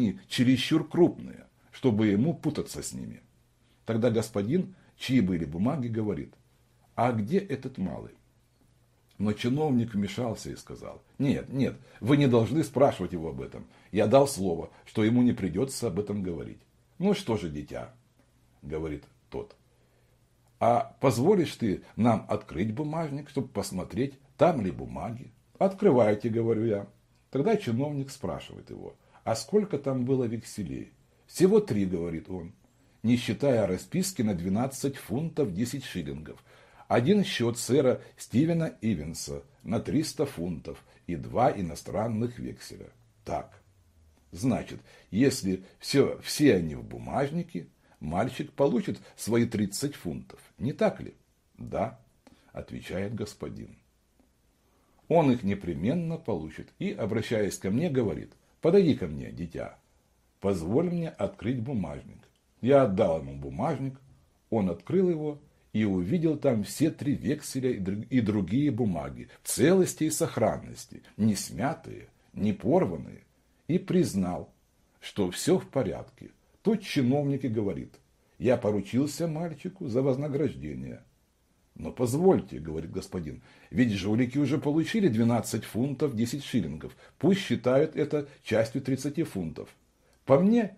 они чересчур крупные, чтобы ему путаться с ними. Тогда господин, чьи были бумаги, говорит, а где этот малый? Но чиновник вмешался и сказал, нет, нет, вы не должны спрашивать его об этом. Я дал слово, что ему не придется об этом говорить. Ну что же, дитя, говорит тот, а позволишь ты нам открыть бумажник, чтобы посмотреть, там ли бумаги? Открывайте, говорю я. Тогда чиновник спрашивает его, а сколько там было векселей? Всего три, говорит он, не считая расписки на 12 фунтов 10 шиллингов. Один счет сэра Стивена Ивенса на 300 фунтов и два иностранных векселя. Так, значит, если все, все они в бумажнике, мальчик получит свои 30 фунтов. Не так ли? Да, отвечает господин. Он их непременно получит и, обращаясь ко мне, говорит, подойди ко мне, дитя, позволь мне открыть бумажник. Я отдал ему бумажник, он открыл его и увидел там все три векселя и другие бумаги в целости и сохранности, не смятые, не порванные, и признал, что все в порядке. Тот чиновник и говорит, я поручился мальчику за вознаграждение. Но позвольте, говорит господин, ведь жулики уже получили 12 фунтов 10 шиллингов. Пусть считают это частью 30 фунтов. По мне,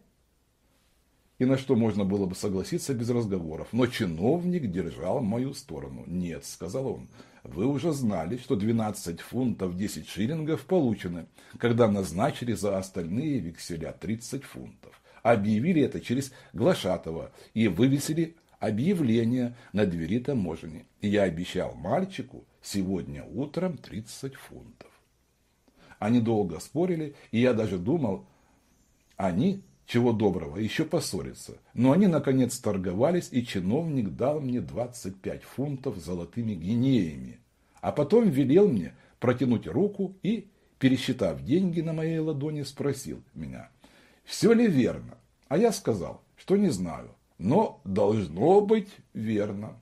и на что можно было бы согласиться без разговоров. Но чиновник держал мою сторону. Нет, сказал он, вы уже знали, что 12 фунтов 10 шиллингов получены, когда назначили за остальные векселя 30 фунтов объявили это через Глашатова и вывесили объявление на двери таможни. И я обещал мальчику сегодня утром 30 фунтов. Они долго спорили, и я даже думал, они, чего доброго, еще поссорятся. Но они, наконец, торговались, и чиновник дал мне 25 фунтов золотыми гинеями. А потом велел мне протянуть руку и, пересчитав деньги на моей ладони, спросил меня – все ли верно? А я сказал, что не знаю, но должно быть верно.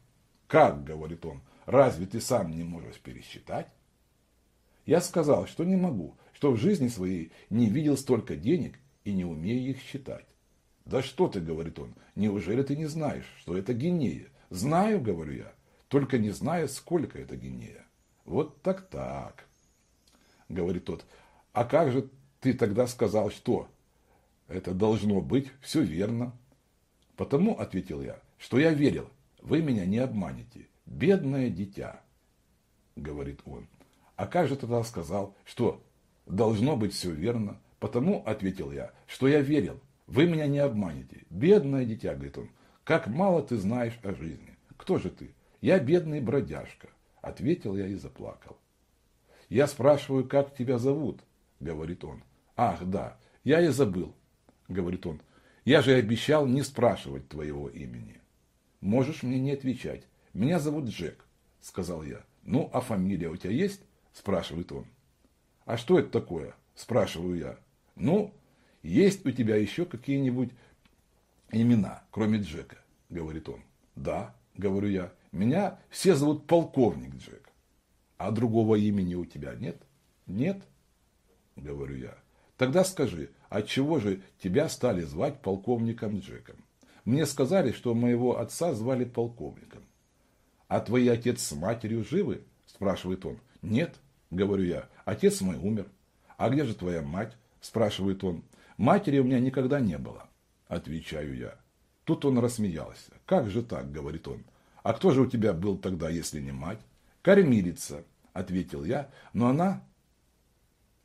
Как, говорит он, разве ты сам не можешь пересчитать? Я сказал, что не могу, что в жизни своей не видел столько денег и не умею их считать. Да что ты, говорит он, неужели ты не знаешь, что это гинея? Знаю, говорю я, только не знаю, сколько это гинея. Вот так-так, говорит тот. А как же ты тогда сказал, что? Это должно быть все верно. Потому, ответил я, что я верил, вы меня не обманете. Бедное дитя, говорит он. А как же тогда сказал, что должно быть все верно? Потому, ответил я, что я верил, вы меня не обманете. Бедное дитя, говорит он, как мало ты знаешь о жизни. Кто же ты? Я бедный бродяжка, ответил я и заплакал. Я спрашиваю, как тебя зовут, говорит он. Ах, да, я и забыл говорит он, я же обещал не спрашивать твоего имени. Можешь мне не отвечать. Меня зовут Джек, сказал я. Ну, а фамилия у тебя есть? спрашивает он. А что это такое? спрашиваю я. Ну, есть у тебя еще какие-нибудь имена, кроме Джека, говорит он. Да, говорю я. Меня все зовут полковник Джек. А другого имени у тебя нет? Нет, говорю я. Тогда скажи, отчего же тебя стали звать полковником Джеком? Мне сказали, что моего отца звали полковником. А твои отец с матерью живы? Спрашивает он. Нет, говорю я, отец мой умер. А где же твоя мать? Спрашивает он. Матери у меня никогда не было, отвечаю я. Тут он рассмеялся. Как же так, говорит он. А кто же у тебя был тогда, если не мать? Кормилица, ответил я, но она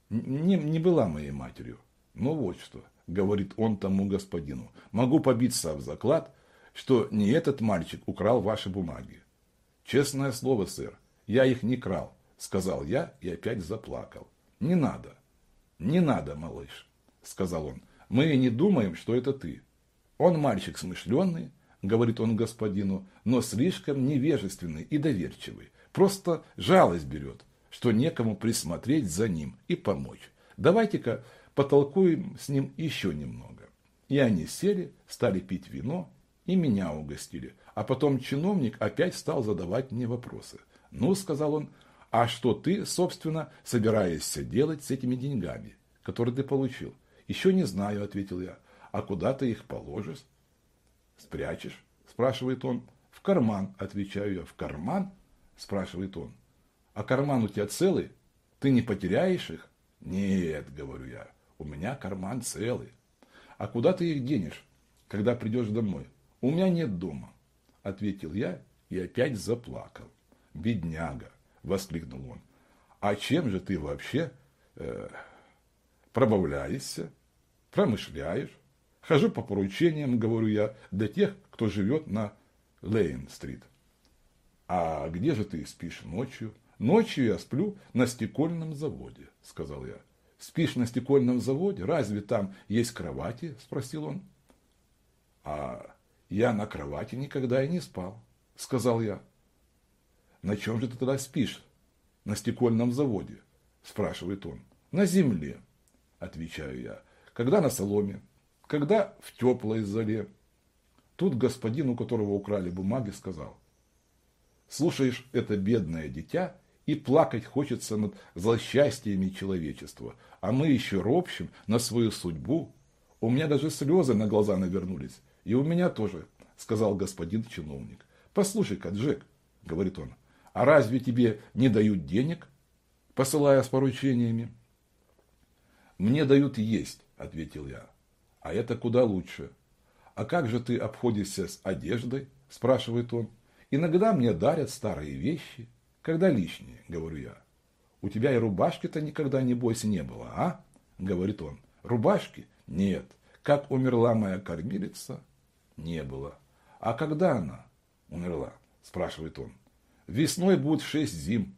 не, не была моей матерью. Ну вот что, говорит он тому господину, могу побиться в заклад, что не этот мальчик украл ваши бумаги. Честное слово, сэр, я их не крал, сказал я и опять заплакал. Не надо, не надо, малыш, сказал он, мы не думаем, что это ты. Он мальчик смышленый, говорит он господину, но слишком невежественный и доверчивый. Просто жалость берет, что некому присмотреть за ним и помочь. Давайте-ка потолкуем с ним еще немного. И они сели, стали пить вино и меня угостили. А потом чиновник опять стал задавать мне вопросы. Ну, сказал он, а что ты, собственно, собираешься делать с этими деньгами, которые ты получил? Еще не знаю, ответил я. А куда ты их положишь? Спрячешь? Спрашивает он. В карман, отвечаю я. В карман? Спрашивает он. А карман у тебя целый? Ты не потеряешь их? Нет, говорю я. У меня карман целый. А куда ты их денешь, когда придешь домой? У меня нет дома, ответил я и опять заплакал. Бедняга, воскликнул он. А чем же ты вообще э, пробавляешься, промышляешь? Хожу по поручениям, говорю я, для тех, кто живет на Лейн-стрит. А где же ты спишь ночью? Ночью я сплю на стекольном заводе, сказал я. Спишь на стекольном заводе? Разве там есть кровати? Спросил он. А я на кровати никогда и не спал, сказал я. На чем же ты тогда спишь? На стекольном заводе, спрашивает он. На земле, отвечаю я. Когда на соломе, когда в теплой зале. Тут господин, у которого украли бумаги, сказал. Слушаешь это бедное дитя и плакать хочется над злосчастьями человечества, а мы еще ропщим на свою судьбу. У меня даже слезы на глаза навернулись. И у меня тоже, сказал господин чиновник. Послушай-ка, Джек, говорит он, а разве тебе не дают денег, посылая с поручениями? Мне дают есть, ответил я. А это куда лучше. А как же ты обходишься с одеждой? спрашивает он. Иногда мне дарят старые вещи, когда лишние, говорю я. У тебя и рубашки-то никогда, небось, не было, а? Говорит он. Рубашки? Нет. Как умерла моя кормилица? Не было. А когда она умерла? Спрашивает он. Весной будет шесть зим,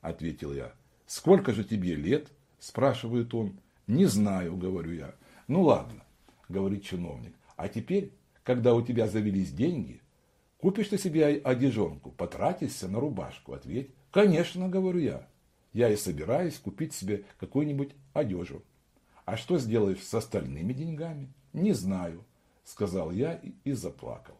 ответил я. Сколько же тебе лет? Спрашивает он. Не знаю, говорю я. Ну ладно, говорит чиновник. А теперь, когда у тебя завелись деньги, Купишь ты себе одежонку, потратишься на рубашку. Ответь, конечно, говорю я. Я и собираюсь купить себе какую-нибудь одежу. А что сделаешь с остальными деньгами? Не знаю, сказал я и, и заплакал.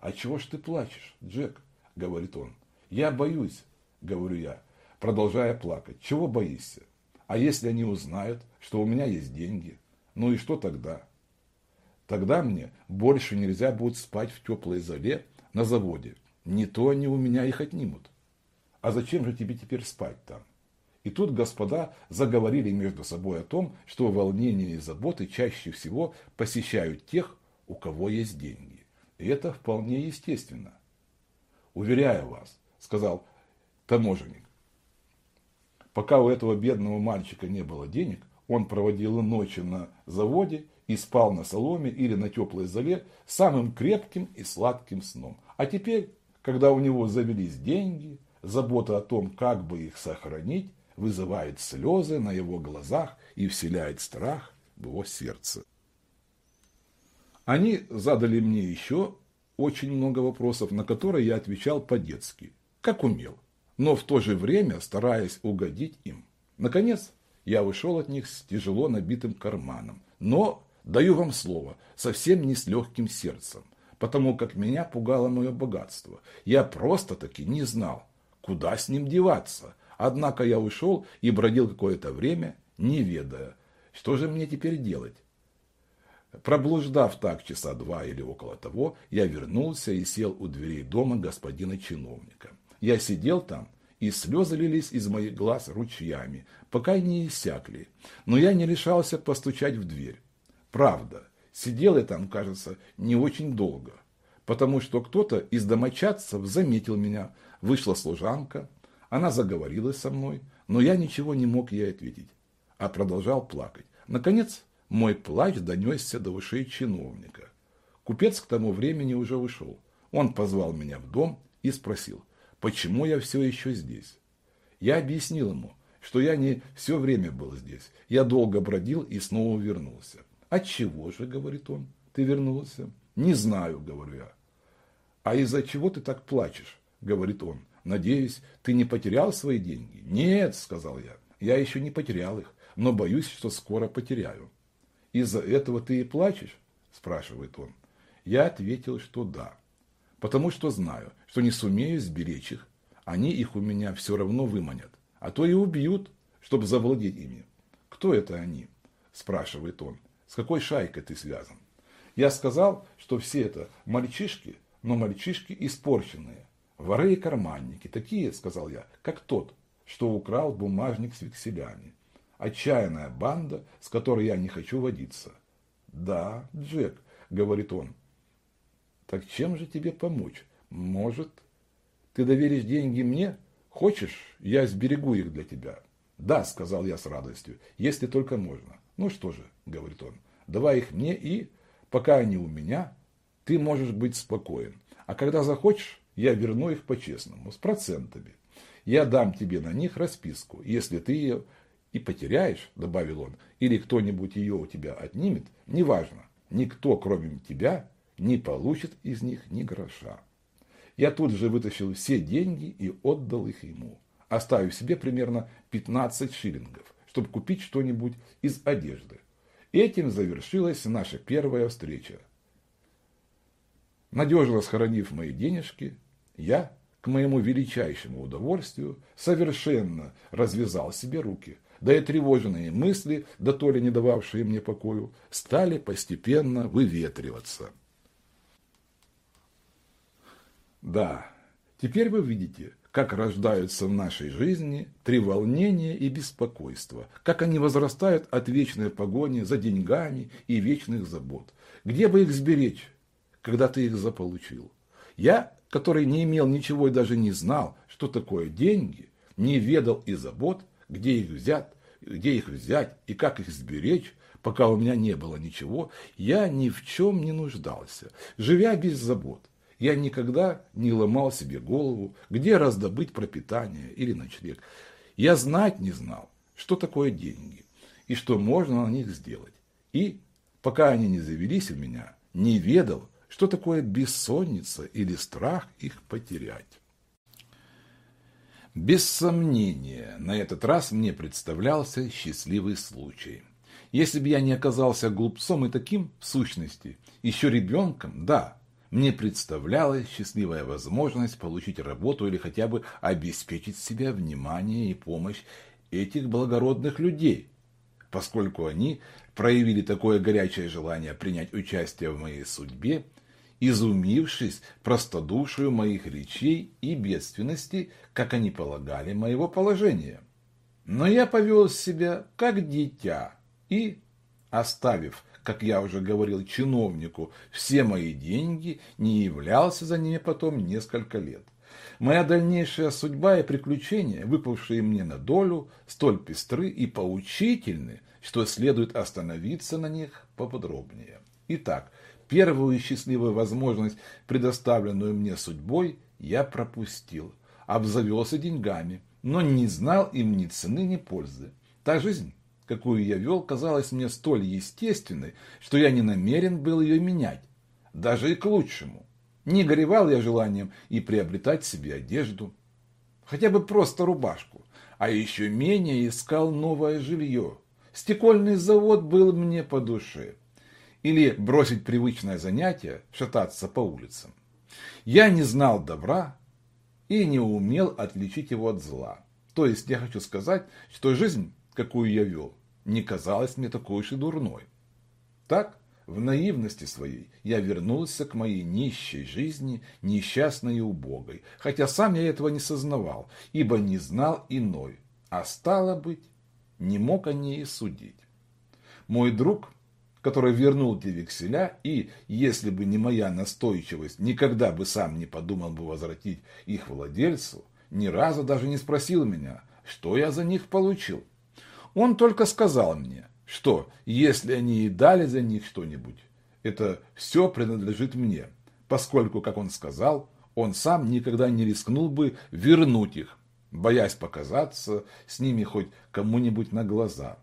А чего ж ты плачешь, Джек? Говорит он. Я боюсь, говорю я, продолжая плакать. Чего боишься? А если они узнают, что у меня есть деньги? Ну и что тогда? Тогда мне больше нельзя будет спать в теплой зале на заводе. Не то они у меня их отнимут. А зачем же тебе теперь спать там? И тут господа заговорили между собой о том, что волнения и заботы чаще всего посещают тех, у кого есть деньги. И это вполне естественно. Уверяю вас, сказал таможенник, пока у этого бедного мальчика не было денег, он проводил ночи на заводе и спал на соломе или на теплой зале самым крепким и сладким сном. А теперь, когда у него завелись деньги, забота о том, как бы их сохранить, вызывает слезы на его глазах и вселяет страх в его сердце. Они задали мне еще очень много вопросов, на которые я отвечал по-детски, как умел, но в то же время стараясь угодить им. Наконец, я ушел от них с тяжело набитым карманом, но Даю вам слово, совсем не с легким сердцем, потому как меня пугало мое богатство. Я просто-таки не знал, куда с ним деваться. Однако я ушел и бродил какое-то время, не ведая, что же мне теперь делать. Проблуждав так часа два или около того, я вернулся и сел у дверей дома господина чиновника. Я сидел там, и слезы лились из моих глаз ручьями, пока не иссякли. Но я не решался постучать в дверь. Правда, сидел я там, кажется, не очень долго, потому что кто-то из домочадцев заметил меня, вышла служанка, она заговорила со мной, но я ничего не мог ей ответить, а продолжал плакать. Наконец, мой плач донесся до ушей чиновника. Купец к тому времени уже ушел. Он позвал меня в дом и спросил, почему я все еще здесь. Я объяснил ему, что я не все время был здесь. Я долго бродил и снова вернулся. От чего же, говорит он, ты вернулся? Не знаю, говорю я. А из-за чего ты так плачешь? Говорит он. Надеюсь, ты не потерял свои деньги? Нет, сказал я. Я еще не потерял их, но боюсь, что скоро потеряю. Из-за этого ты и плачешь? Спрашивает он. Я ответил, что да. Потому что знаю, что не сумею сберечь их. Они их у меня все равно выманят. А то и убьют, чтобы завладеть ими. Кто это они? Спрашивает он. с какой шайкой ты связан. Я сказал, что все это мальчишки, но мальчишки испорченные, воры и карманники, такие, сказал я, как тот, что украл бумажник с векселями. Отчаянная банда, с которой я не хочу водиться. Да, Джек, говорит он. Так чем же тебе помочь? Может, ты доверишь деньги мне? Хочешь, я сберегу их для тебя? Да, сказал я с радостью, если только можно. Ну что же, говорит он, давай их мне и, пока они у меня, ты можешь быть спокоен. А когда захочешь, я верну их по-честному, с процентами. Я дам тебе на них расписку. Если ты ее и потеряешь, добавил он, или кто-нибудь ее у тебя отнимет, неважно, никто, кроме тебя, не получит из них ни гроша. Я тут же вытащил все деньги и отдал их ему, оставив себе примерно 15 шиллингов, чтобы купить что-нибудь из одежды. Этим завершилась наша первая встреча. Надежно сохранив мои денежки, я, к моему величайшему удовольствию, совершенно развязал себе руки, да и тревожные мысли, да то ли не дававшие мне покою, стали постепенно выветриваться. Да, теперь вы видите, как рождаются в нашей жизни треволнения и беспокойства, как они возрастают от вечной погони за деньгами и вечных забот. Где бы их сберечь, когда ты их заполучил? Я, который не имел ничего и даже не знал, что такое деньги, не ведал и забот, где их взять, где их взять и как их сберечь, пока у меня не было ничего, я ни в чем не нуждался, живя без забот. Я никогда не ломал себе голову, где раздобыть пропитание или ночлег. Я знать не знал, что такое деньги и что можно на них сделать. И, пока они не завелись у меня, не ведал, что такое бессонница или страх их потерять. Без сомнения, на этот раз мне представлялся счастливый случай. Если бы я не оказался глупцом и таким, в сущности, еще ребенком, да, мне представлялась счастливая возможность получить работу или хотя бы обеспечить себя внимание и помощь этих благородных людей, поскольку они проявили такое горячее желание принять участие в моей судьбе, изумившись простодушию моих речей и бедственности, как они полагали моего положения. Но я повел себя как дитя и, оставив как я уже говорил чиновнику, все мои деньги, не являлся за ними потом несколько лет. Моя дальнейшая судьба и приключения, выпавшие мне на долю, столь пестры и поучительны, что следует остановиться на них поподробнее. Итак, первую счастливую возможность, предоставленную мне судьбой, я пропустил, обзавелся деньгами, но не знал им ни цены, ни пользы. Та жизнь, какую я вел, казалась мне столь естественной, что я не намерен был ее менять, даже и к лучшему. Не горевал я желанием и приобретать себе одежду, хотя бы просто рубашку, а еще менее искал новое жилье. Стекольный завод был мне по душе. Или бросить привычное занятие, шататься по улицам. Я не знал добра и не умел отличить его от зла. То есть я хочу сказать, что жизнь какую я вел, не казалась мне такой уж и дурной. Так, в наивности своей, я вернулся к моей нищей жизни, несчастной и убогой, хотя сам я этого не сознавал, ибо не знал иной, а стало быть, не мог о ней судить. Мой друг, который вернул те векселя и, если бы не моя настойчивость, никогда бы сам не подумал бы возвратить их владельцу, ни разу даже не спросил меня, что я за них получил. Он только сказал мне, что если они и дали за них что-нибудь, это все принадлежит мне, поскольку, как он сказал, он сам никогда не рискнул бы вернуть их, боясь показаться с ними хоть кому-нибудь на глаза.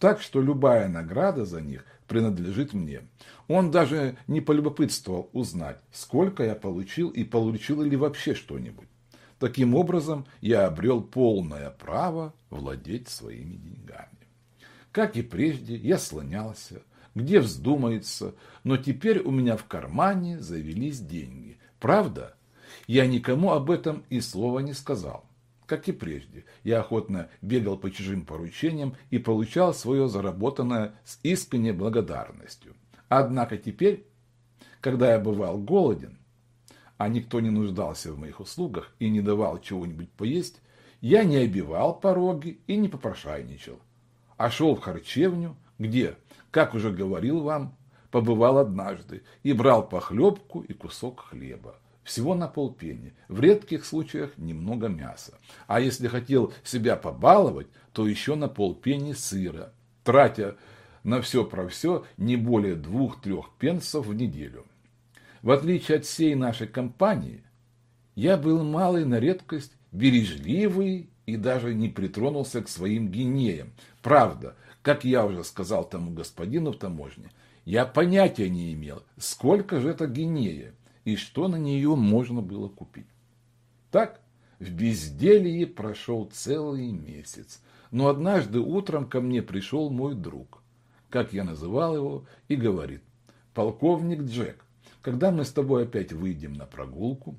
Так что любая награда за них принадлежит мне. Он даже не полюбопытствовал узнать, сколько я получил и получил ли вообще что-нибудь. Таким образом, я обрел полное право владеть своими деньгами. Как и прежде, я слонялся, где вздумается, но теперь у меня в кармане завелись деньги. Правда? Я никому об этом и слова не сказал. Как и прежде, я охотно бегал по чужим поручениям и получал свое заработанное с искренней благодарностью. Однако теперь, когда я бывал голоден, а никто не нуждался в моих услугах и не давал чего-нибудь поесть, я не обивал пороги и не попрошайничал, а шел в харчевню, где, как уже говорил вам, побывал однажды и брал похлебку и кусок хлеба. Всего на полпени, в редких случаях немного мяса. А если хотел себя побаловать, то еще на полпени сыра, тратя на все про все не более двух-трех пенсов в неделю. В отличие от всей нашей компании, я был малый на редкость, бережливый и даже не притронулся к своим гинеям. Правда, как я уже сказал тому господину в таможне, я понятия не имел, сколько же это гинея и что на нее можно было купить. Так, в безделье прошел целый месяц, но однажды утром ко мне пришел мой друг, как я называл его, и говорит, полковник Джек, когда мы с тобой опять выйдем на прогулку?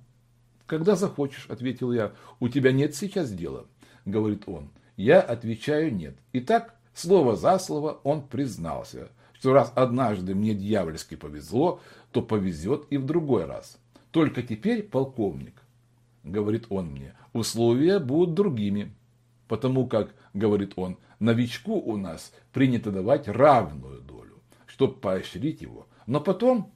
Когда захочешь, ответил я, у тебя нет сейчас дела, говорит он. Я отвечаю нет. И так, слово за слово, он признался, что раз однажды мне дьявольски повезло, то повезет и в другой раз. Только теперь, полковник, говорит он мне, условия будут другими. Потому как, говорит он, новичку у нас принято давать равную долю, чтобы поощрить его. Но потом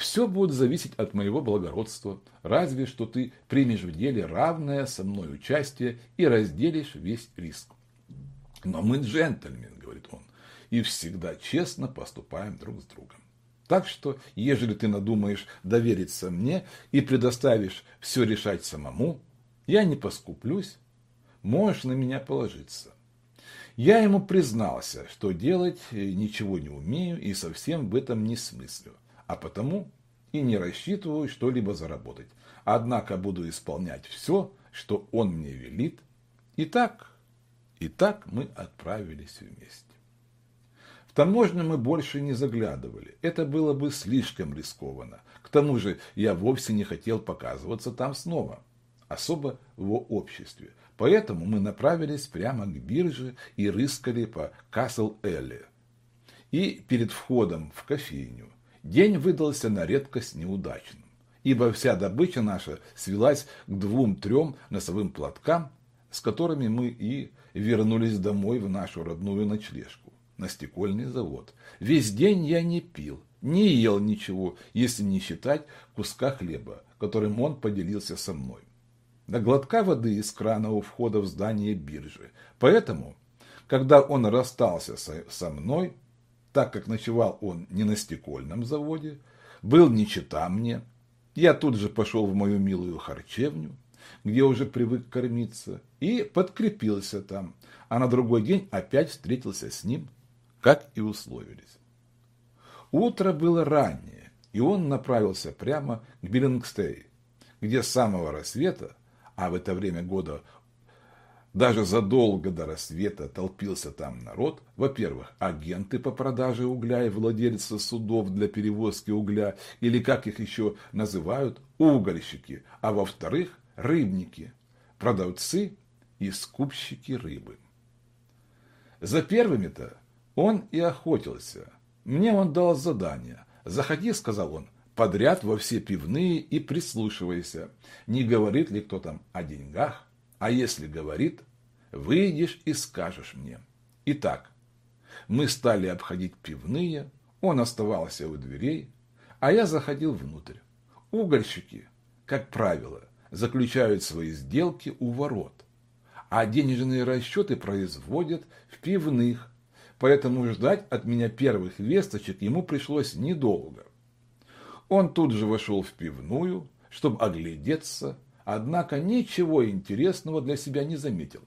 все будет зависеть от моего благородства, разве что ты примешь в деле равное со мной участие и разделишь весь риск. Но мы джентльмен, говорит он, и всегда честно поступаем друг с другом. Так что, ежели ты надумаешь довериться мне и предоставишь все решать самому, я не поскуплюсь, можешь на меня положиться. Я ему признался, что делать ничего не умею и совсем в этом не смыслю, а потому и не рассчитываю что-либо заработать. Однако буду исполнять все, что он мне велит. И так, и так мы отправились вместе. В таможню мы больше не заглядывали. Это было бы слишком рискованно. К тому же я вовсе не хотел показываться там снова. Особо в обществе. Поэтому мы направились прямо к бирже и рыскали по Касл-Элле. И перед входом в кофейню день выдался на редкость неудачным. Ибо вся добыча наша свелась к двум-трем носовым платкам, с которыми мы и вернулись домой в нашу родную ночлежку на стекольный завод. Весь день я не пил, не ел ничего, если не считать куска хлеба, которым он поделился со мной. До глотка воды из крана у входа в здание биржи. Поэтому, когда он расстался со мной, так как ночевал он не на стекольном заводе, был не чита мне, я тут же пошел в мою милую харчевню, где уже привык кормиться, и подкрепился там, а на другой день опять встретился с ним как и условились. Утро было раннее, и он направился прямо к Биллингстей, где с самого рассвета, а в это время года даже задолго до рассвета толпился там народ, во-первых, агенты по продаже угля и владельцы судов для перевозки угля, или как их еще называют, угольщики, а во-вторых, рыбники, продавцы и скупщики рыбы. За первыми-то он и охотился. Мне он дал задание. «Заходи», — сказал он, — «подряд во все пивные и прислушивайся, не говорит ли кто там о деньгах, а если говорит, выйдешь и скажешь мне». Итак, мы стали обходить пивные, он оставался у дверей, а я заходил внутрь. Угольщики, как правило, заключают свои сделки у ворот, а денежные расчеты производят в пивных, поэтому ждать от меня первых весточек ему пришлось недолго. Он тут же вошел в пивную, чтобы оглядеться, однако ничего интересного для себя не заметил.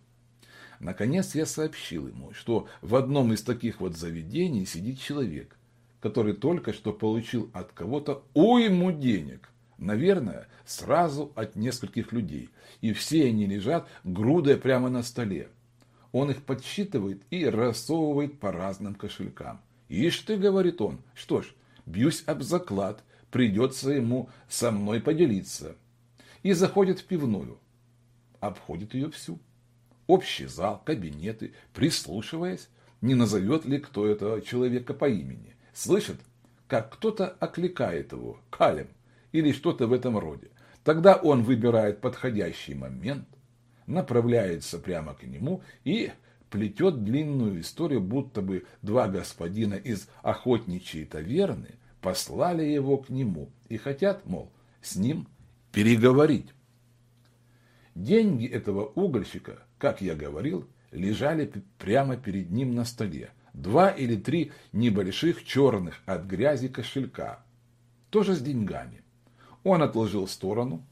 Наконец я сообщил ему, что в одном из таких вот заведений сидит человек, который только что получил от кого-то уйму денег, наверное, сразу от нескольких людей, и все они лежат грудой прямо на столе. Он их подсчитывает и рассовывает по разным кошелькам. «Ишь ты», — говорит он, — «что ж, бьюсь об заклад, придется ему со мной поделиться». И заходит в пивную. обходит ее всю. Общий зал, кабинеты, прислушиваясь, не назовет ли кто этого человека по имени. Слышит, как кто-то окликает его, калем, или что-то в этом роде. Тогда он выбирает подходящий момент, направляется прямо к нему и плетет длинную историю, будто бы два господина из охотничьей таверны послали его к нему и хотят, мол, с ним переговорить. Деньги этого угольщика, как я говорил, лежали прямо перед ним на столе. Два или три небольших черных от грязи кошелька, тоже с деньгами. Он отложил сторону.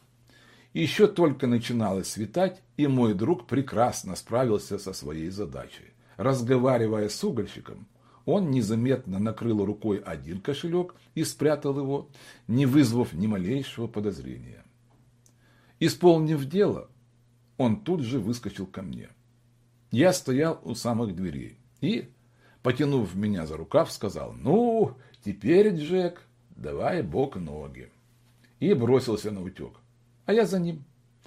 Еще только начинало светать, и мой друг прекрасно справился со своей задачей. Разговаривая с угольщиком, он незаметно накрыл рукой один кошелек и спрятал его, не вызвав ни малейшего подозрения. Исполнив дело, он тут же выскочил ко мне. Я стоял у самых дверей и, потянув меня за рукав, сказал, «Ну, теперь, Джек, давай бок ноги» и бросился на утек. А я за ним,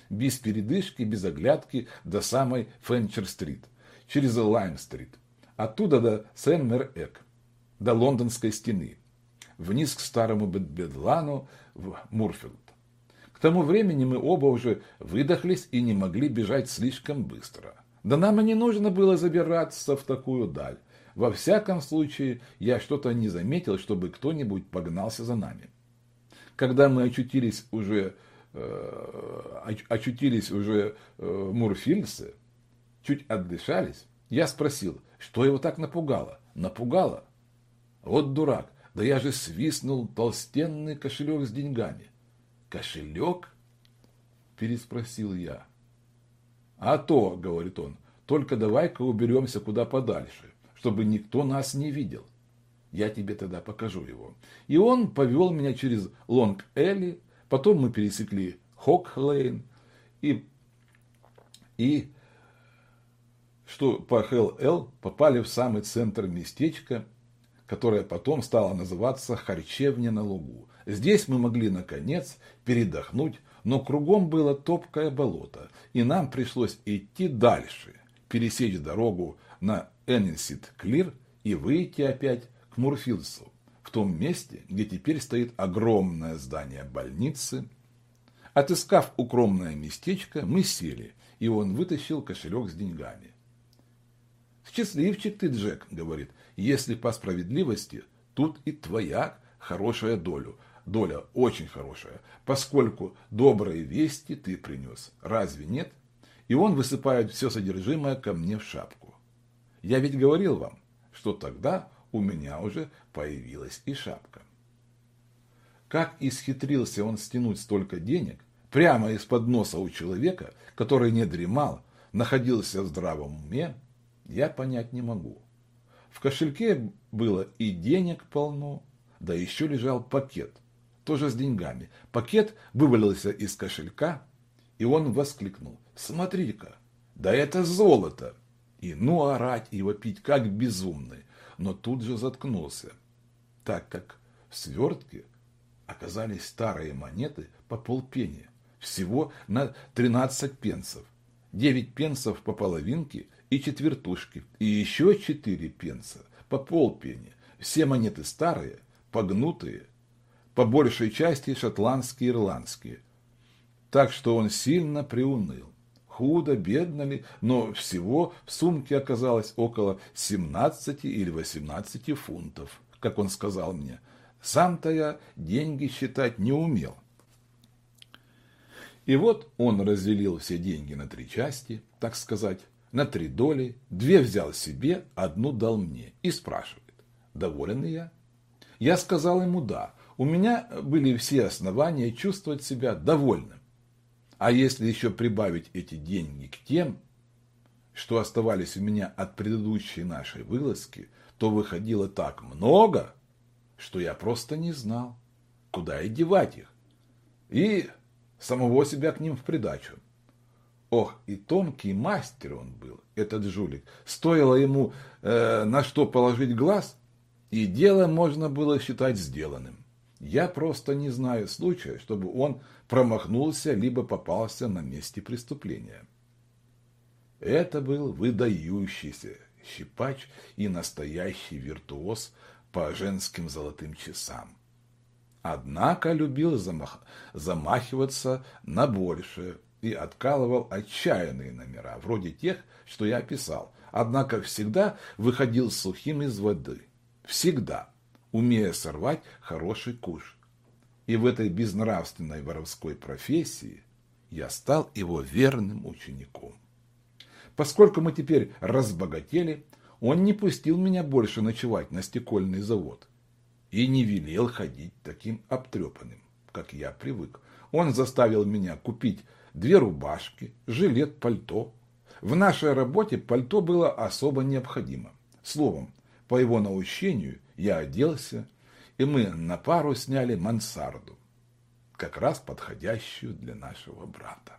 без передышки, без оглядки, до самой Фенчер-стрит, через Лайм-стрит, оттуда до Сен-Мер-Эк, до Лондонской стены, вниз к старому Бедлану в Мурфилд. К тому времени мы оба уже выдохлись и не могли бежать слишком быстро. Да нам и не нужно было забираться в такую даль. Во всяком случае, я что-то не заметил, чтобы кто-нибудь погнался за нами. Когда мы очутились уже, э, очутились уже э, в Мурфильсе, чуть отдышались, я спросил, что его так напугало? Напугало? Вот дурак, да я же свистнул толстенный кошелек с деньгами. Кошелек? Переспросил я. А то, говорит он, только давай-ка уберемся куда подальше, чтобы никто нас не видел. Я тебе тогда покажу его. И он повел меня через Лонг-Элли, потом мы пересекли Хок-Лейн и, и что по Хэл-Эл попали в самый центр местечка, которое потом стало называться Харчевня на лугу. Здесь мы могли, наконец, передохнуть, но кругом было топкое болото, и нам пришлось идти дальше, пересечь дорогу на Эннисид-Клир и выйти опять к Мурфилдсу, в том месте, где теперь стоит огромное здание больницы. Отыскав укромное местечко, мы сели, и он вытащил кошелек с деньгами. «Счастливчик ты, Джек», — говорит, — «если по справедливости, тут и твоя хорошая доля, доля очень хорошая, поскольку добрые вести ты принес. Разве нет?» И он высыпает все содержимое ко мне в шапку. Я ведь говорил вам, что тогда у меня уже появилась и шапка. Как исхитрился он стянуть столько денег прямо из-под носа у человека, который не дремал, находился в здравом уме, я понять не могу. В кошельке было и денег полно, да еще лежал пакет, тоже с деньгами. Пакет вывалился из кошелька, и он воскликнул. «Смотри-ка, да это золото!» И ну орать и вопить, как безумный но тут же заткнулся, так как в свертке оказались старые монеты по полпенни, всего на 13 пенсов, 9 пенсов по половинке и четвертушки, и еще 4 пенса по полпенни. Все монеты старые, погнутые, по большей части шотландские и ирландские. Так что он сильно приуныл худо, бедно ли, но всего в сумке оказалось около 17 или 18 фунтов, как он сказал мне. Сам-то я деньги считать не умел. И вот он разделил все деньги на три части, так сказать, на три доли, две взял себе, одну дал мне и спрашивает, доволен ли я? Я сказал ему да, у меня были все основания чувствовать себя довольным. А если еще прибавить эти деньги к тем, что оставались у меня от предыдущей нашей вылазки, то выходило так много, что я просто не знал, куда и девать их. И самого себя к ним в придачу. Ох, и тонкий мастер он был, этот жулик. Стоило ему э, на что положить глаз, и дело можно было считать сделанным. Я просто не знаю случая, чтобы он промахнулся, либо попался на месте преступления. Это был выдающийся щипач и настоящий виртуоз по женским золотым часам. Однако любил замах... замахиваться на большее и откалывал отчаянные номера, вроде тех, что я описал, однако всегда выходил сухим из воды. Всегда, умея сорвать хороший куш. И в этой безнравственной воровской профессии я стал его верным учеником. Поскольку мы теперь разбогатели, он не пустил меня больше ночевать на стекольный завод и не велел ходить таким обтрепанным, как я привык. Он заставил меня купить две рубашки, жилет, пальто. В нашей работе пальто было особо необходимо. Словом, по его наущению я оделся, и мы на пару сняли мансарду, как раз подходящую для нашего брата.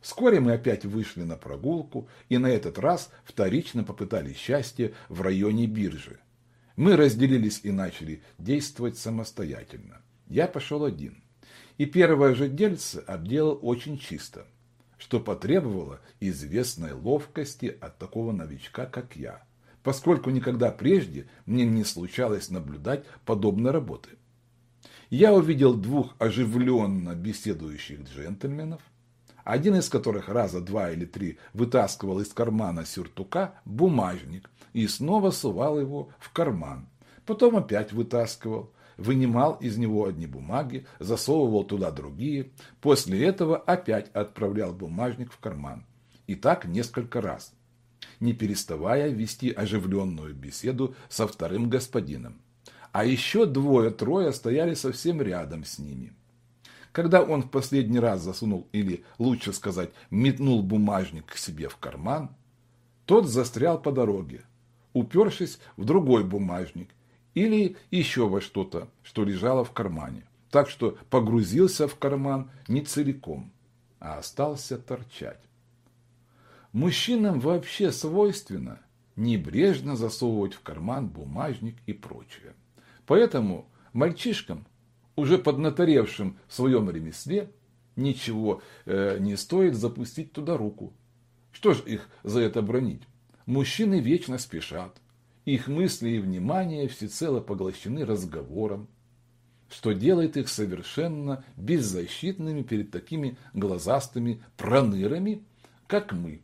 Вскоре мы опять вышли на прогулку и на этот раз вторично попытали счастье в районе биржи. Мы разделились и начали действовать самостоятельно. Я пошел один. И первое же дельце обделал очень чисто, что потребовало известной ловкости от такого новичка, как я, поскольку никогда прежде мне не случалось наблюдать подобной работы. Я увидел двух оживленно беседующих джентльменов, один из которых раза два или три вытаскивал из кармана сюртука бумажник и снова сувал его в карман. Потом опять вытаскивал, вынимал из него одни бумаги, засовывал туда другие, после этого опять отправлял бумажник в карман. И так несколько раз, не переставая вести оживленную беседу со вторым господином. А еще двое-трое стояли совсем рядом с ними – когда он в последний раз засунул, или лучше сказать, метнул бумажник к себе в карман, тот застрял по дороге, упершись в другой бумажник или еще во что-то, что лежало в кармане. Так что погрузился в карман не целиком, а остался торчать. Мужчинам вообще свойственно небрежно засовывать в карман бумажник и прочее. Поэтому мальчишкам уже поднаторевшим в своем ремесле, ничего э, не стоит запустить туда руку. Что ж их за это бронить? Мужчины вечно спешат. Их мысли и внимание всецело поглощены разговором, что делает их совершенно беззащитными перед такими глазастыми пронырами, как мы.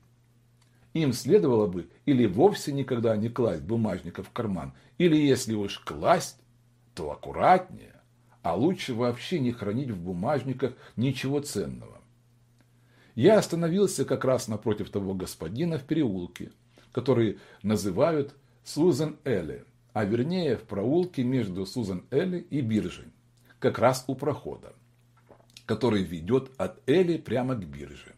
Им следовало бы или вовсе никогда не класть бумажника в карман, или если уж класть, то аккуратнее, а лучше вообще не хранить в бумажниках ничего ценного. Я остановился как раз напротив того господина в переулке, который называют Сузан Элли, а вернее в проулке между Сузан Элли и биржей, как раз у прохода, который ведет от Элли прямо к бирже.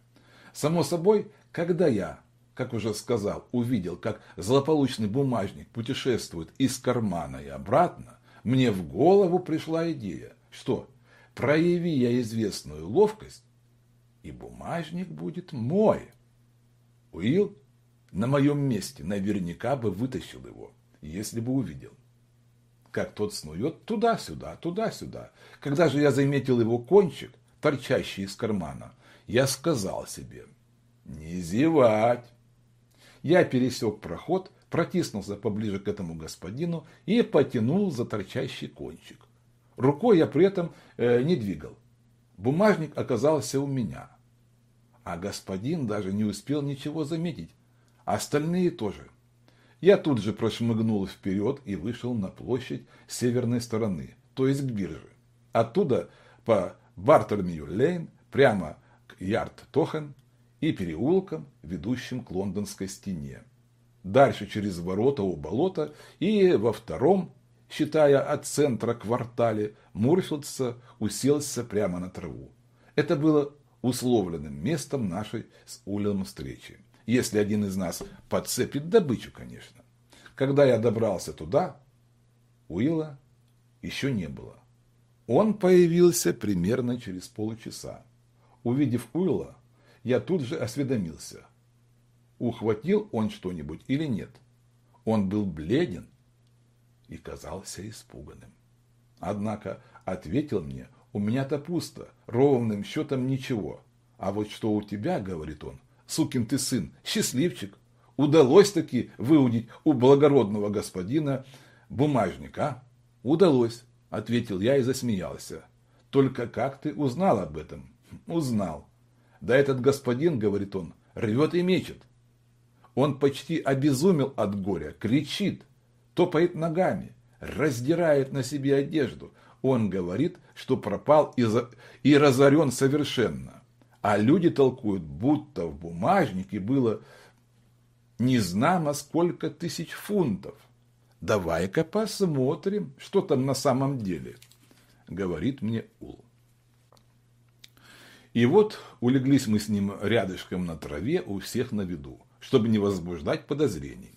Само собой, когда я, как уже сказал, увидел, как злополучный бумажник путешествует из кармана и обратно, мне в голову пришла идея, что прояви я известную ловкость, и бумажник будет мой. Уилл на моем месте наверняка бы вытащил его, если бы увидел. Как тот снует туда-сюда, туда-сюда. Когда же я заметил его кончик, торчащий из кармана, я сказал себе, не зевать. Я пересек проход протиснулся поближе к этому господину и потянул за торчащий кончик. Рукой я при этом э, не двигал. Бумажник оказался у меня. А господин даже не успел ничего заметить. Остальные тоже. Я тут же прошмыгнул вперед и вышел на площадь северной стороны, то есть к бирже. Оттуда по Бартольмью-Лейн прямо к Ярд-Тохен и переулкам, ведущим к лондонской стене дальше через ворота у болота и во втором, считая от центра квартале, Мурфилдса уселся прямо на траву. Это было условленным местом нашей с Улем встречи. Если один из нас подцепит добычу, конечно. Когда я добрался туда, Уилла еще не было. Он появился примерно через полчаса. Увидев Уилла, я тут же осведомился, ухватил он что-нибудь или нет. Он был бледен и казался испуганным. Однако ответил мне, у меня-то пусто, ровным счетом ничего. А вот что у тебя, говорит он, сукин ты сын, счастливчик. Удалось таки выудить у благородного господина бумажник, а? Удалось, ответил я и засмеялся. Только как ты узнал об этом? Узнал. Да этот господин, говорит он, рвет и мечет. Он почти обезумел от горя, кричит, топает ногами, раздирает на себе одежду. Он говорит, что пропал и, за... и разорен совершенно. А люди толкуют, будто в бумажнике было незнамо сколько тысяч фунтов. Давай-ка посмотрим, что там на самом деле, говорит мне Ул. И вот улеглись мы с ним рядышком на траве у всех на виду, чтобы не возбуждать подозрений.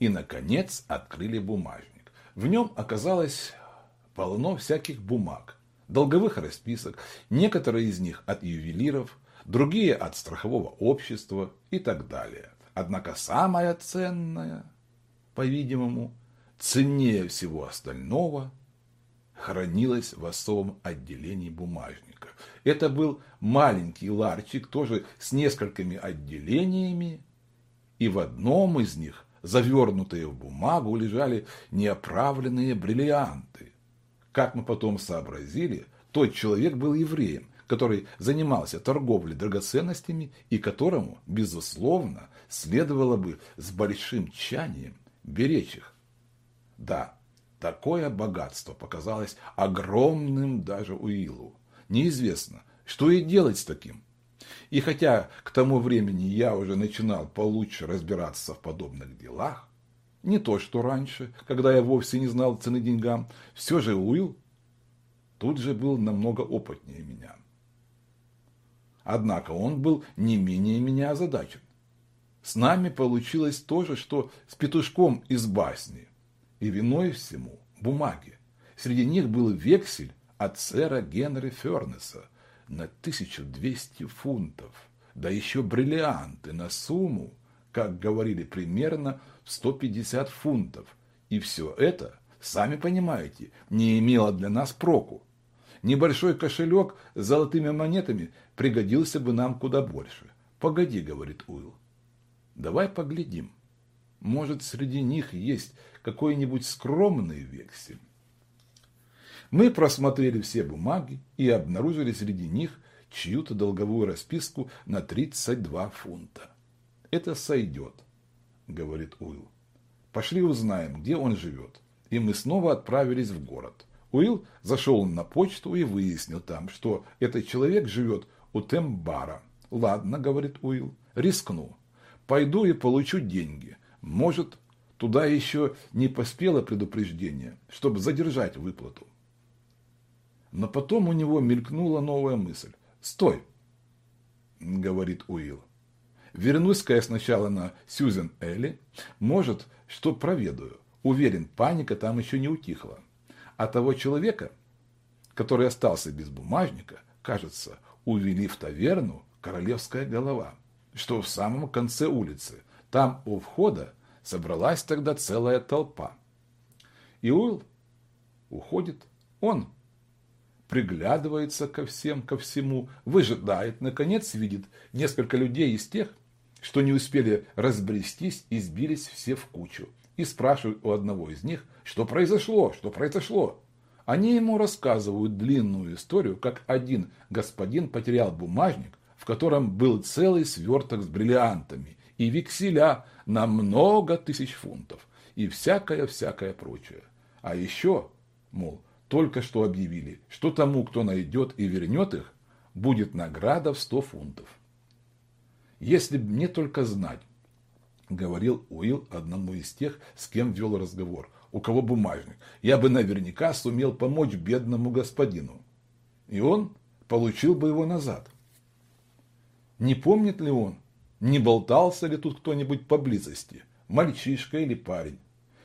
И, наконец, открыли бумажник. В нем оказалось полно всяких бумаг, долговых расписок, некоторые из них от ювелиров, другие от страхового общества и так далее. Однако самое ценное, по-видимому, ценнее всего остального, хранилось в особом отделении бумажника. Это был маленький ларчик, тоже с несколькими отделениями, и в одном из них, завернутые в бумагу, лежали неоправленные бриллианты. Как мы потом сообразили, тот человек был евреем, который занимался торговлей драгоценностями и которому, безусловно, следовало бы с большим тщанием беречь их. Да, такое богатство показалось огромным даже Уиллу. Неизвестно, что и делать с таким. И хотя к тому времени я уже начинал получше разбираться в подобных делах, не то что раньше, когда я вовсе не знал цены деньгам, все же Уилл тут же был намного опытнее меня. Однако он был не менее меня озадачен. С нами получилось то же, что с петушком из басни. И виной всему бумаги. Среди них был вексель от сэра Генри Фернеса на 1200 фунтов, да еще бриллианты на сумму, как говорили, примерно 150 фунтов. И все это, сами понимаете, не имело для нас проку. Небольшой кошелек с золотыми монетами пригодился бы нам куда больше. Погоди, говорит Уилл. Давай поглядим. Может, среди них есть какой-нибудь скромный вексель. Мы просмотрели все бумаги и обнаружили среди них чью-то долговую расписку на 32 фунта. Это сойдет, говорит Уилл. Пошли узнаем, где он живет. И мы снова отправились в город. Уилл зашел на почту и выяснил там, что этот человек живет у Тембара. Ладно, говорит Уилл, рискну. Пойду и получу деньги. Может, туда еще не поспело предупреждение, чтобы задержать выплату. Но потом у него мелькнула новая мысль. «Стой!» – говорит Уилл. «Вернусь-ка я сначала на Сьюзен Элли. Может, что проведаю. Уверен, паника там еще не утихла. А того человека, который остался без бумажника, кажется, увели в таверну «Королевская голова», что в самом конце улицы. Там у входа собралась тогда целая толпа. И Уилл уходит. Он приглядывается ко всем, ко всему, выжидает, наконец видит несколько людей из тех, что не успели разбрестись и сбились все в кучу, и спрашивают у одного из них, что произошло, что произошло. Они ему рассказывают длинную историю, как один господин потерял бумажник, в котором был целый сверток с бриллиантами и векселя на много тысяч фунтов и всякое-всякое прочее. А еще, мол, только что объявили, что тому, кто найдет и вернет их, будет награда в 100 фунтов. Если б мне только знать, говорил Уилл одному из тех, с кем вел разговор, у кого бумажник, я бы наверняка сумел помочь бедному господину. И он получил бы его назад. Не помнит ли он, не болтался ли тут кто-нибудь поблизости, мальчишка или парень?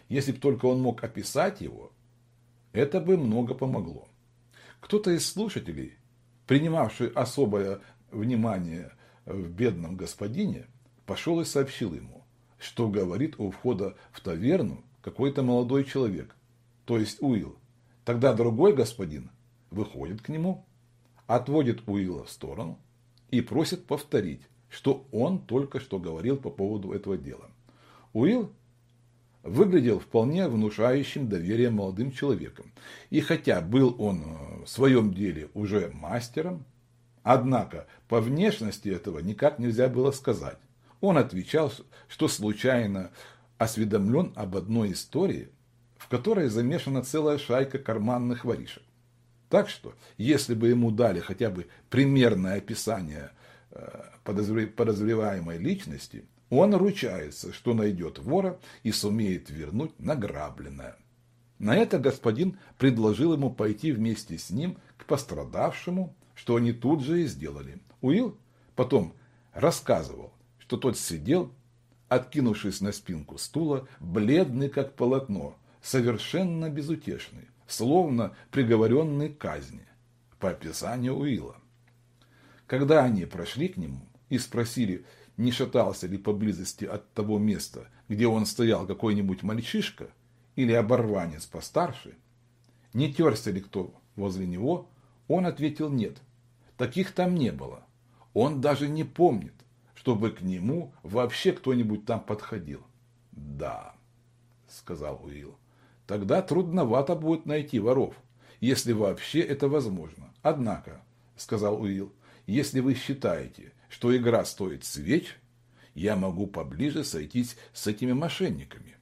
Если б только он мог описать его, это бы много помогло. Кто-то из слушателей, принимавший особое внимание в бедном господине, пошел и сообщил ему, что говорит у входа в таверну какой-то молодой человек, то есть Уилл. Тогда другой господин выходит к нему, отводит Уилла в сторону и просит повторить, что он только что говорил по поводу этого дела. Уилл выглядел вполне внушающим доверие молодым человеком. И хотя был он э, в своем деле уже мастером, однако по внешности этого никак нельзя было сказать. Он отвечал, что случайно осведомлен об одной истории, в которой замешана целая шайка карманных воришек. Так что, если бы ему дали хотя бы примерное описание э, подозреваемой личности, он ручается, что найдет вора и сумеет вернуть награбленное. На это господин предложил ему пойти вместе с ним к пострадавшему, что они тут же и сделали. Уилл потом рассказывал, что тот сидел, откинувшись на спинку стула, бледный как полотно, совершенно безутешный, словно приговоренный к казни, по описанию Уилла. Когда они прошли к нему и спросили, не шатался ли поблизости от того места, где он стоял какой-нибудь мальчишка или оборванец постарше, не терся ли кто возле него, он ответил нет, таких там не было. Он даже не помнит, чтобы к нему вообще кто-нибудь там подходил. Да, сказал Уилл, тогда трудновато будет найти воров, если вообще это возможно. Однако, сказал Уилл, если вы считаете, что игра стоит свеч, я могу поближе сойтись с этими мошенниками.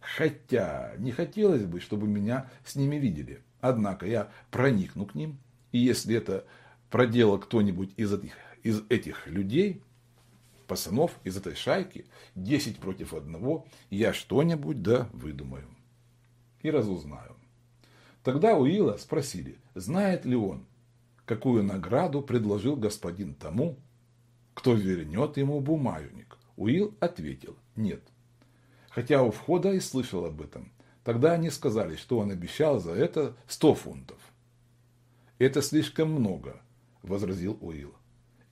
Хотя не хотелось бы, чтобы меня с ними видели. Однако я проникну к ним, и если это проделал кто-нибудь из этих, из этих людей, пацанов из этой шайки, 10 против одного, я что-нибудь да выдумаю. И разузнаю. Тогда Уилла спросили, знает ли он, какую награду предложил господин тому, кто вернет ему бумажник. Уилл ответил «нет». Хотя у входа и слышал об этом. Тогда они сказали, что он обещал за это 100 фунтов. «Это слишком много», – возразил Уилл.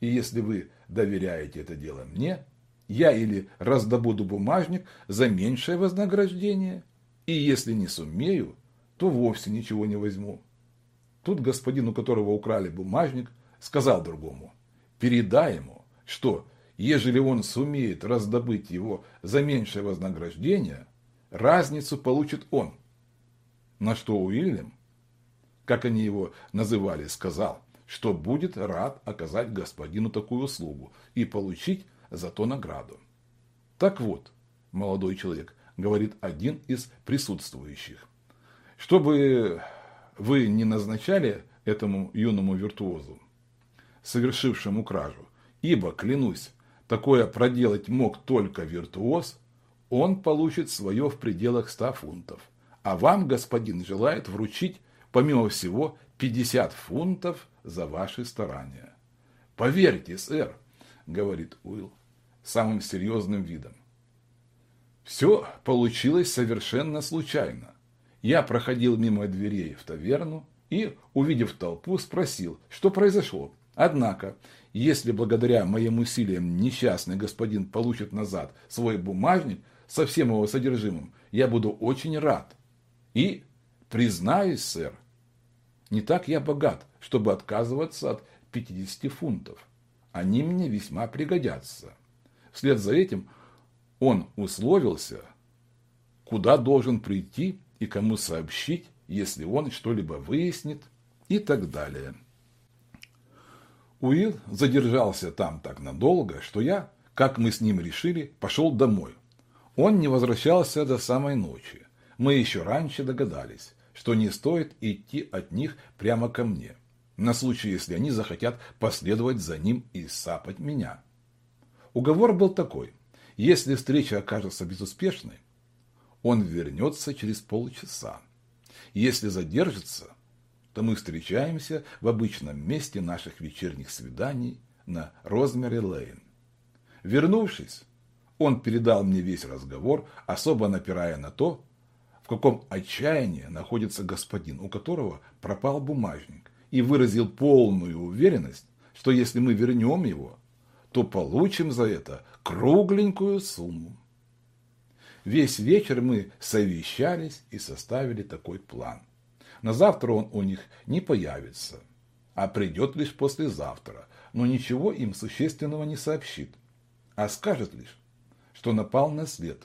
«И если вы доверяете это дело мне, я или раздобуду бумажник за меньшее вознаграждение, и если не сумею, то вовсе ничего не возьму». Тут господин, у которого украли бумажник, сказал другому, передай ему, что, ежели он сумеет раздобыть его за меньшее вознаграждение, разницу получит он. На что Уильям, как они его называли, сказал, что будет рад оказать господину такую услугу и получить за то награду. Так вот, молодой человек, говорит один из присутствующих, чтобы вы не назначали этому юному виртуозу, совершившему кражу, Ибо, клянусь, такое проделать мог только виртуоз, он получит свое в пределах ста фунтов. А вам, господин, желает вручить, помимо всего, 50 фунтов за ваши старания. Поверьте, сэр, говорит Уилл самым серьезным видом. Все получилось совершенно случайно. Я проходил мимо дверей в таверну и, увидев толпу, спросил, что произошло. Однако, если благодаря моим усилиям несчастный господин получит назад свой бумажник со всем его содержимым, я буду очень рад. И, признаюсь, сэр, не так я богат, чтобы отказываться от 50 фунтов. Они мне весьма пригодятся. Вслед за этим он условился, куда должен прийти и кому сообщить, если он что-либо выяснит и так далее. Уилл задержался там так надолго, что я, как мы с ним решили, пошел домой. Он не возвращался до самой ночи. Мы еще раньше догадались, что не стоит идти от них прямо ко мне, на случай, если они захотят последовать за ним и сапать меня. Уговор был такой. Если встреча окажется безуспешной, он вернется через полчаса. Если задержится, то мы встречаемся в обычном месте наших вечерних свиданий на Розмери Лейн. Вернувшись, он передал мне весь разговор, особо напирая на то, в каком отчаянии находится господин, у которого пропал бумажник, и выразил полную уверенность, что если мы вернем его, то получим за это кругленькую сумму. Весь вечер мы совещались и составили такой план – на завтра он у них не появится, а придет лишь послезавтра, но ничего им существенного не сообщит, а скажет лишь, что напал на след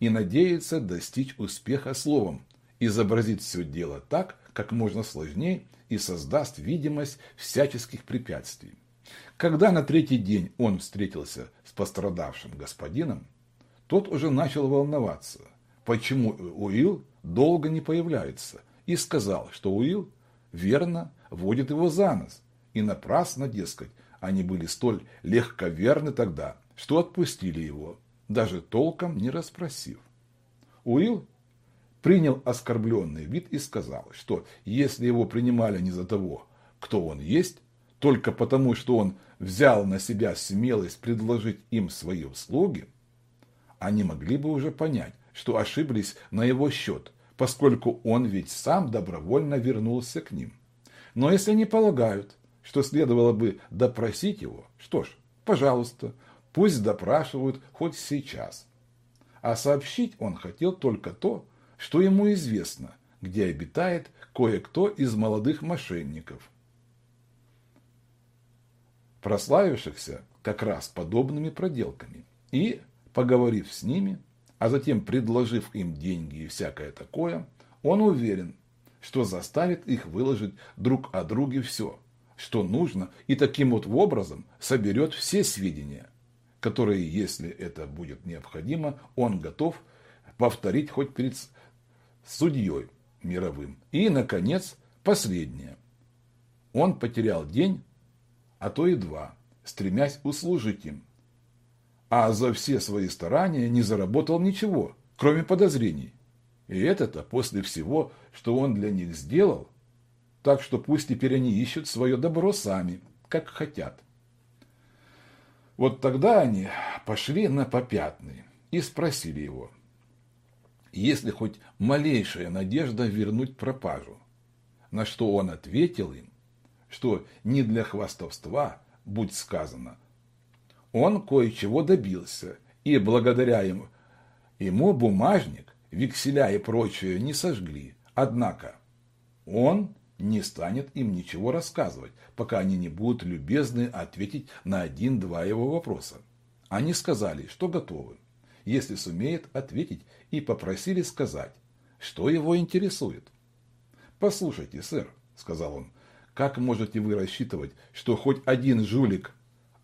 и надеется достичь успеха словом, изобразит все дело так, как можно сложнее и создаст видимость всяческих препятствий. Когда на третий день он встретился с пострадавшим господином, тот уже начал волноваться, почему Уилл долго не появляется, и сказал, что Уилл верно водит его за нос, и напрасно, дескать, они были столь легковерны тогда, что отпустили его, даже толком не расспросив. Уилл принял оскорбленный вид и сказал, что если его принимали не за того, кто он есть, только потому, что он взял на себя смелость предложить им свои услуги, они могли бы уже понять, что ошиблись на его счет, поскольку он ведь сам добровольно вернулся к ним. Но если они полагают, что следовало бы допросить его, что ж, пожалуйста, пусть допрашивают хоть сейчас. А сообщить он хотел только то, что ему известно, где обитает кое-кто из молодых мошенников, прославившихся как раз подобными проделками, и, поговорив с ними, а затем предложив им деньги и всякое такое, он уверен, что заставит их выложить друг о друге все, что нужно, и таким вот образом соберет все сведения, которые, если это будет необходимо, он готов повторить хоть перед судьей мировым. И, наконец, последнее. Он потерял день, а то и два, стремясь услужить им. А за все свои старания не заработал ничего, кроме подозрений. И это-то после всего, что он для них сделал. Так что пусть теперь они ищут свое добро сами, как хотят. Вот тогда они пошли на попятный и спросили его, есть ли хоть малейшая надежда вернуть пропажу. На что он ответил им, что не для хвастовства, будь сказано, он кое-чего добился, и благодаря ему, ему бумажник, векселя и прочее не сожгли. Однако он не станет им ничего рассказывать, пока они не будут любезны ответить на один-два его вопроса. Они сказали, что готовы, если сумеет ответить, и попросили сказать, что его интересует. «Послушайте, сэр», – сказал он, – «как можете вы рассчитывать, что хоть один жулик,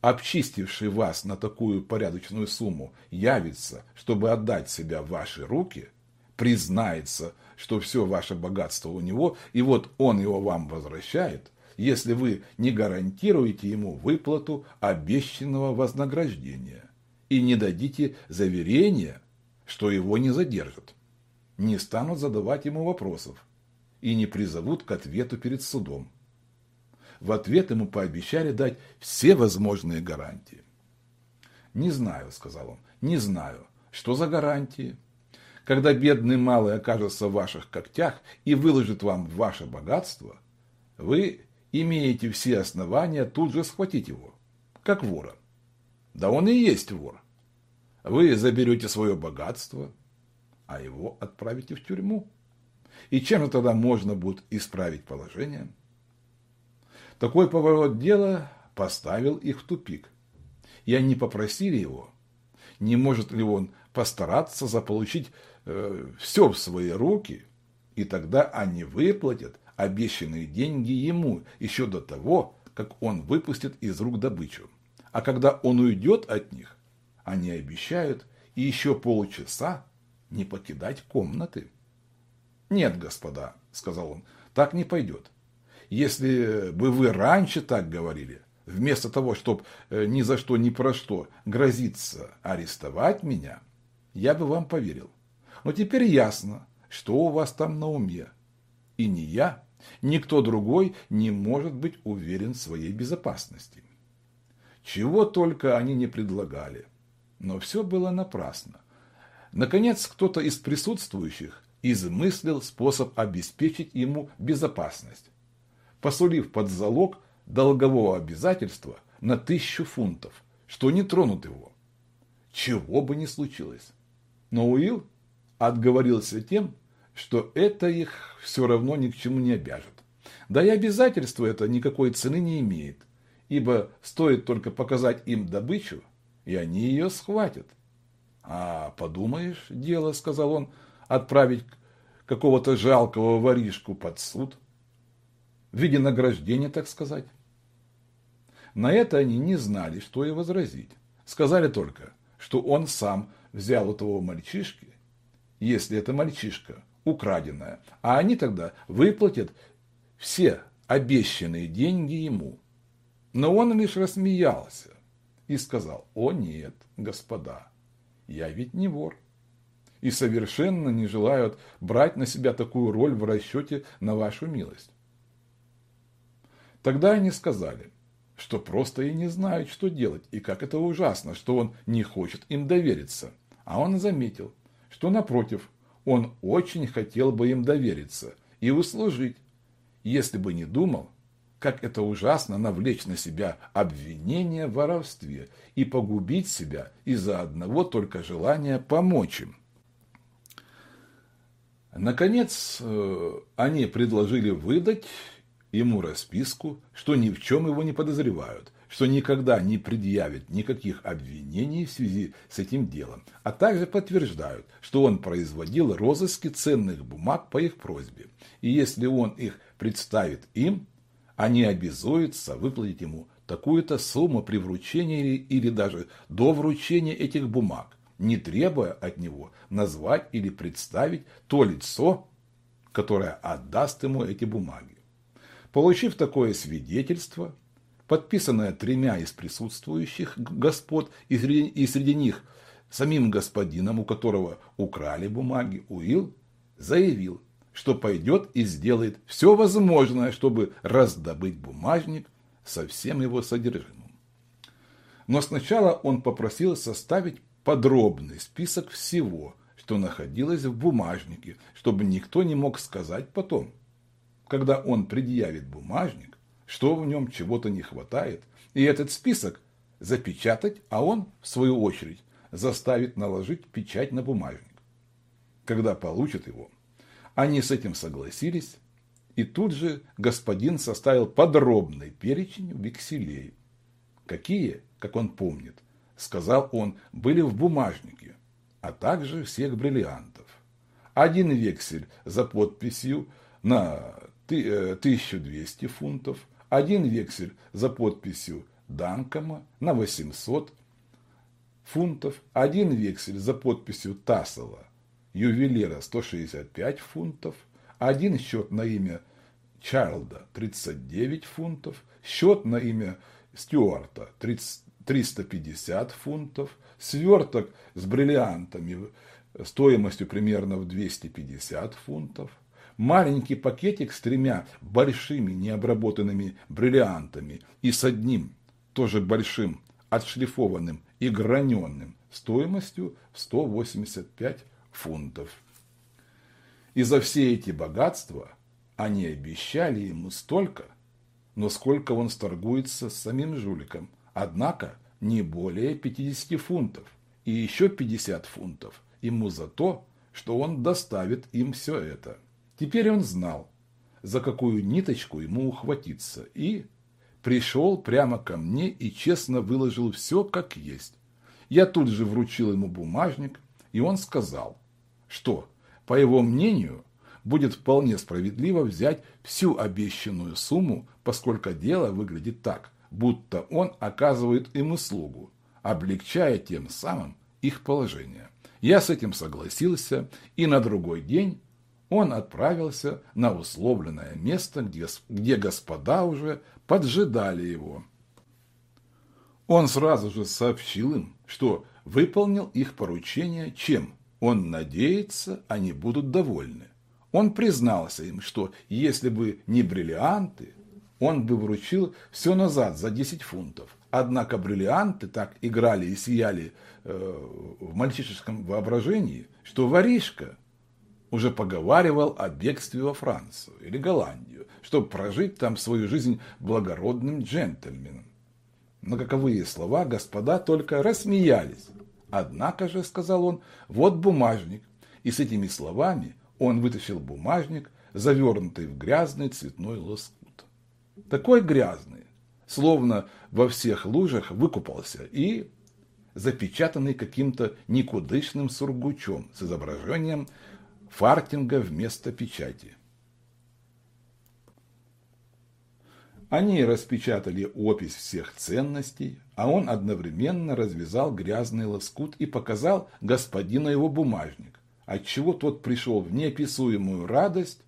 обчистивший вас на такую порядочную сумму, явится, чтобы отдать себя в ваши руки, признается, что все ваше богатство у него, и вот он его вам возвращает, если вы не гарантируете ему выплату обещанного вознаграждения и не дадите заверения, что его не задержат, не станут задавать ему вопросов и не призовут к ответу перед судом. В ответ ему пообещали дать все возможные гарантии. «Не знаю», — сказал он, — «не знаю, что за гарантии, когда бедный малый окажется в ваших когтях и выложит вам ваше богатство, вы имеете все основания тут же схватить его, как вора. Да он и есть вор. Вы заберете свое богатство, а его отправите в тюрьму. И чем же тогда можно будет исправить положение? Такой поворот дела поставил их в тупик. И они попросили его, не может ли он постараться заполучить э, все в свои руки, и тогда они выплатят обещанные деньги ему еще до того, как он выпустит из рук добычу. А когда он уйдет от них, они обещают и еще полчаса не покидать комнаты. «Нет, господа», — сказал он, — «так не пойдет. Если бы вы раньше так говорили, вместо того, чтобы э, ни за что ни про что грозиться арестовать меня, я бы вам поверил. Но теперь ясно, что у вас там на уме. И ни я, никто другой не может быть уверен в своей безопасности. Чего только они не предлагали. Но все было напрасно. Наконец, кто-то из присутствующих измыслил способ обеспечить ему безопасность, посулив под залог долгового обязательства на тысячу фунтов, что не тронут его. Чего бы ни случилось. Но Уилл отговорился тем, что это их все равно ни к чему не обяжет. Да и обязательство это никакой цены не имеет. ибо стоит только показать им добычу, и они ее схватят. А подумаешь, дело, сказал он, отправить какого-то жалкого воришку под суд. В виде награждения, так сказать. На это они не знали, что и возразить. Сказали только, что он сам взял у того мальчишки, если это мальчишка, украденная, а они тогда выплатят все обещанные деньги ему. Но он лишь рассмеялся и сказал, о нет, господа, я ведь не вор. И совершенно не желают брать на себя такую роль в расчете на вашу милость. Тогда они сказали, что просто и не знают, что делать, и как это ужасно, что он не хочет им довериться. А он заметил, что напротив, он очень хотел бы им довериться и услужить, если бы не думал, как это ужасно навлечь на себя обвинение в воровстве и погубить себя из-за одного только желания помочь им. Наконец, э, они предложили выдать ему расписку, что ни в чем его не подозревают, что никогда не предъявят никаких обвинений в связи с этим делом, а также подтверждают, что он производил розыски ценных бумаг по их просьбе, и если он их представит им, они обязуются выплатить ему такую-то сумму при вручении или, даже до вручения этих бумаг, не требуя от него назвать или представить то лицо, которое отдаст ему эти бумаги. Получив такое свидетельство, подписанное тремя из присутствующих господ, и среди, и среди них самим господином, у которого украли бумаги, Уилл заявил, что пойдет и сделает все возможное, чтобы раздобыть бумажник со всем его содержимым. Но сначала он попросил составить подробный список всего, что находилось в бумажнике, чтобы никто не мог сказать потом – когда он предъявит бумажник, что в нем чего-то не хватает, и этот список запечатать, а он, в свою очередь, заставит наложить печать на бумажник. Когда получат его, они с этим согласились, и тут же господин составил подробный перечень векселей. Какие, как он помнит, сказал он, были в бумажнике, а также всех бриллиантов. Один вексель за подписью на 1200 э, фунтов, один вексель за подписью Данкома на 800 фунтов, один вексель за подписью Тассела, ювелира 165 фунтов, один счет на имя Чайлда 39 фунтов, счет на имя Стюарта 30, 350 фунтов, сверток с бриллиантами стоимостью примерно в 250 фунтов, маленький пакетик с тремя большими необработанными бриллиантами и с одним, тоже большим, отшлифованным и граненным, стоимостью 185 фунтов. И за все эти богатства они обещали ему столько, но сколько он сторгуется с самим жуликом, однако не более 50 фунтов, и еще 50 фунтов ему за то, что он доставит им все это. Теперь он знал, за какую ниточку ему ухватиться, и пришел прямо ко мне и честно выложил все как есть. Я тут же вручил ему бумажник, и он сказал, что, по его мнению, будет вполне справедливо взять всю обещанную сумму, поскольку дело выглядит так, будто он оказывает им услугу, облегчая тем самым их положение. Я с этим согласился, и на другой день он отправился на условленное место, где, где господа уже поджидали его. Он сразу же сообщил им, что выполнил их поручение, чем, он надеется, они будут довольны. Он признался им, что если бы не бриллианты, он бы вручил все назад за 10 фунтов. Однако бриллианты так играли и сияли э, в мальчишеском воображении, что воришка уже поговаривал о бегстве во Францию или Голландию, чтобы прожить там свою жизнь благородным джентльменом. На каковые слова господа только рассмеялись. Однако же, сказал он, вот бумажник. И с этими словами он вытащил бумажник, завернутый в грязный цветной лоскут. Такой грязный, словно во всех лужах выкупался и запечатанный каким-то никудышным сургучом с изображением фартинга вместо печати. Они распечатали опись всех ценностей, а он одновременно развязал грязный лоскут и показал господину его бумажник, отчего тот пришел в неописуемую радость,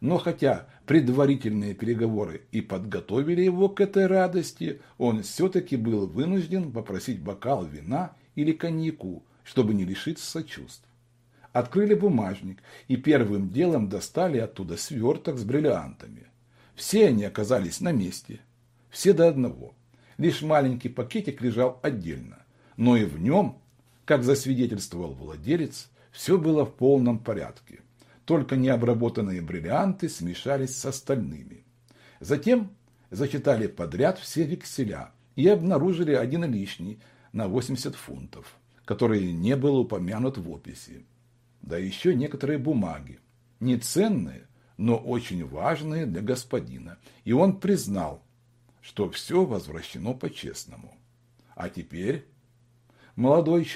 но хотя предварительные переговоры и подготовили его к этой радости, он все-таки был вынужден попросить бокал вина или коньяку, чтобы не лишиться чувств. Открыли бумажник и первым делом достали оттуда сверток с бриллиантами. Все они оказались на месте, все до одного. Лишь маленький пакетик лежал отдельно, но и в нем, как засвидетельствовал владелец, все было в полном порядке. Только необработанные бриллианты смешались с остальными. Затем зачитали подряд все векселя и обнаружили один лишний на 80 фунтов, который не был упомянут в описи. Да еще некоторые бумаги, не ценные, но очень важные для господина, и он признал, что все возвращено по-честному. А теперь молодой человек